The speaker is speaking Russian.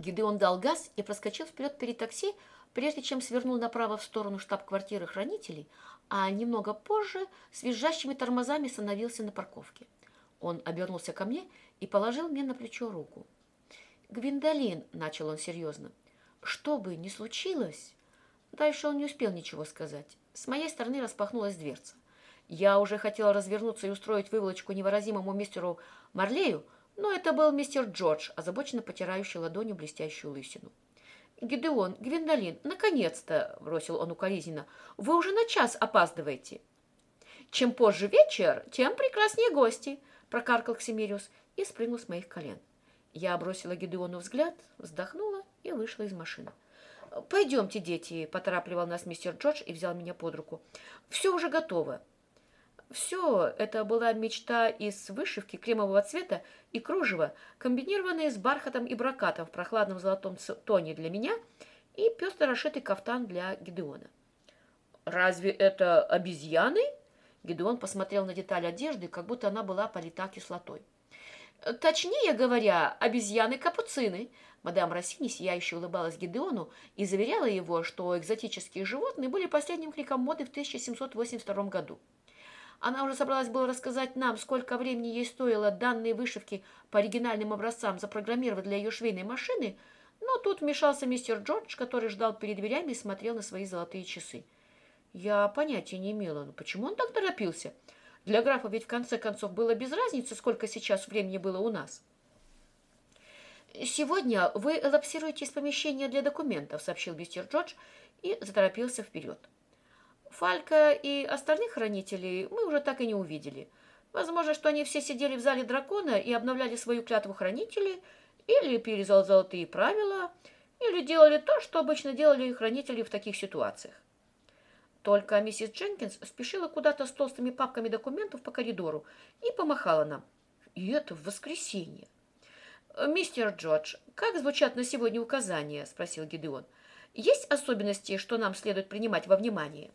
Гидеон дал газ и проскочил вперед перед такси, прежде чем свернул направо в сторону штаб-квартиры хранителей, а немного позже с визжащими тормозами остановился на парковке. Он обернулся ко мне и положил мне на плечо руку. «Гвиндолин», — начал он серьезно, — «что бы ни случилось...» Дальше он не успел ничего сказать. С моей стороны распахнулась дверца. Я уже хотела развернуться и устроить выволочку невыразимому мистеру Марлею, но это был мистер Джордж, озабоченно потирающий ладонью блестящую лысину. «Гидеон, Гвиндолин, наконец-то!» — бросил он укоризненно. «Вы уже на час опаздываете!» «Чем позже вечер, тем прекраснее гости!» — прокаркал Ксимириус и спрыгнул с моих колен. Я бросила Гидеону взгляд, вздохнула и вышла из машины. «Пойдемте, дети!» — поторапливал нас мистер Джордж и взял меня под руку. «Все уже готово!» Все это была мечта из вышивки кремового цвета и кружева, комбинированные с бархатом и брокатом в прохладном золотом тоне для меня и пестро расшитый кафтан для Гидеона. «Разве это обезьяны?» Гидеон посмотрел на деталь одежды, как будто она была полита кислотой. «Точнее говоря, обезьяны-капуцины», Мадам Рассини сияюще улыбалась Гидеону и заверяла его, что экзотические животные были последним криком моды в 1782 году. Она уже собралась было рассказать нам, сколько времени ей стоило данные вышивки по оригинальным образцам запрограммировать для ее швейной машины, но тут вмешался мистер Джордж, который ждал перед дверями и смотрел на свои золотые часы. Я понятия не имела, ну почему он так торопился? Для графа ведь в конце концов было без разницы, сколько сейчас времени было у нас. «Сегодня вы элапсируете из помещения для документов», — сообщил мистер Джордж и заторопился вперед. Фалька и остальных хранителей мы уже так и не увидели. Возможно, что они все сидели в зале дракона и обновляли свою клятву хранителей, или пили золотые правила, или делали то, что обычно делали хранители в таких ситуациях. Только миссис Дженкинс спешила куда-то с толстыми папками документов по коридору и помахала нам. И это в воскресенье. «Мистер Джордж, как звучат на сегодня указания?» – спросил Гидеон. «Есть особенности, что нам следует принимать во внимание?»